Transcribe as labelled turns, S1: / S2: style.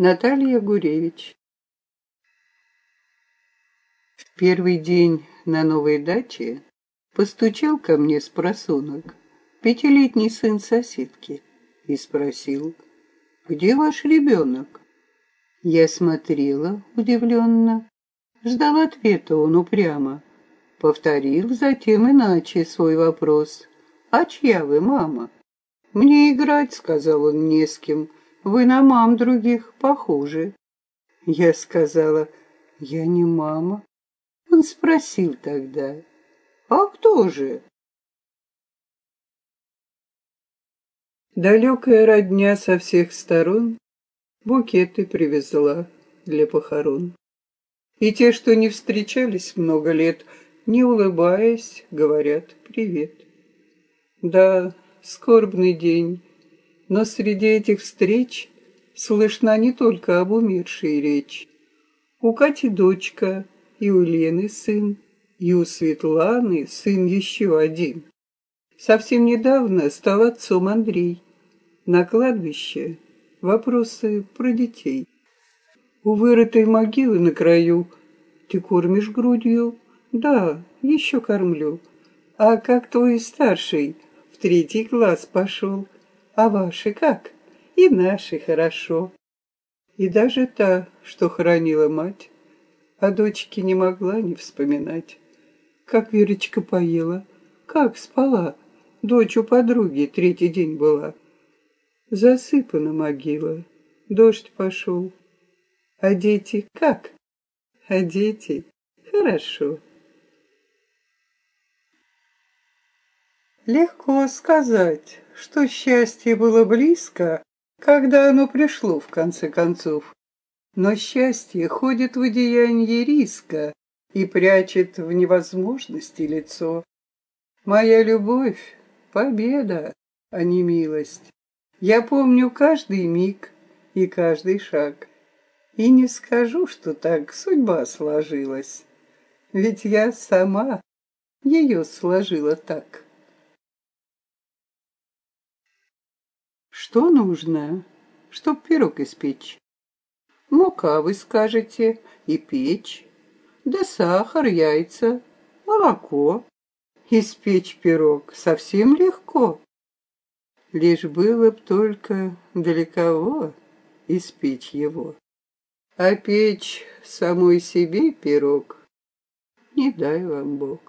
S1: Наталья Гуревич В первый день на новой даче постучал ко мне с просунок пятилетний сын соседки и спросил, «Где ваш ребенок?» Я смотрела удивленно, ждал ответа он упрямо. Повторил затем иначе свой вопрос. «А чья вы мама?» «Мне играть», — сказал он не с кем, вы на мам других похожи. Я сказала, я не мама. Он спросил тогда, а кто же? Далекая родня со всех сторон букеты привезла для похорон. И те, что не встречались много лет, не улыбаясь, говорят привет. Да, скорбный день, но среди этих встреч слышна не только об умершей речь. У Кати дочка, и у Лены сын, и у Светланы сын еще один. Совсем недавно стал отцом Андрей. На кладбище вопросы про детей. У вырытой могилы на краю ты кормишь грудью? Да, еще кормлю. А как твой старший в третий класс пошел? А ваши как? И наши хорошо. И даже та, что хоронила мать, о дочке не могла не вспоминать. Как Верочка поела, как спала. Дочь у подруги третий день была. Засыпана могила, дождь пошел. А дети как? А дети хорошо. Легко сказать, что счастье было близко, когда оно пришло в конце концов. Но счастье ходит в одеянии риска и прячет в невозможности лицо. Моя любовь — победа, а не милость. Я помню каждый миг и каждый шаг. И не скажу, что так судьба сложилась, ведь я сама ее сложила так. Что нужно, чтоб пирог испечь? Мука, вы скажете, и печь, да сахар, яйца, молоко. Испечь пирог совсем легко. Лишь было б только далеково испечь его. А печь самой себе пирог не дай вам Бог.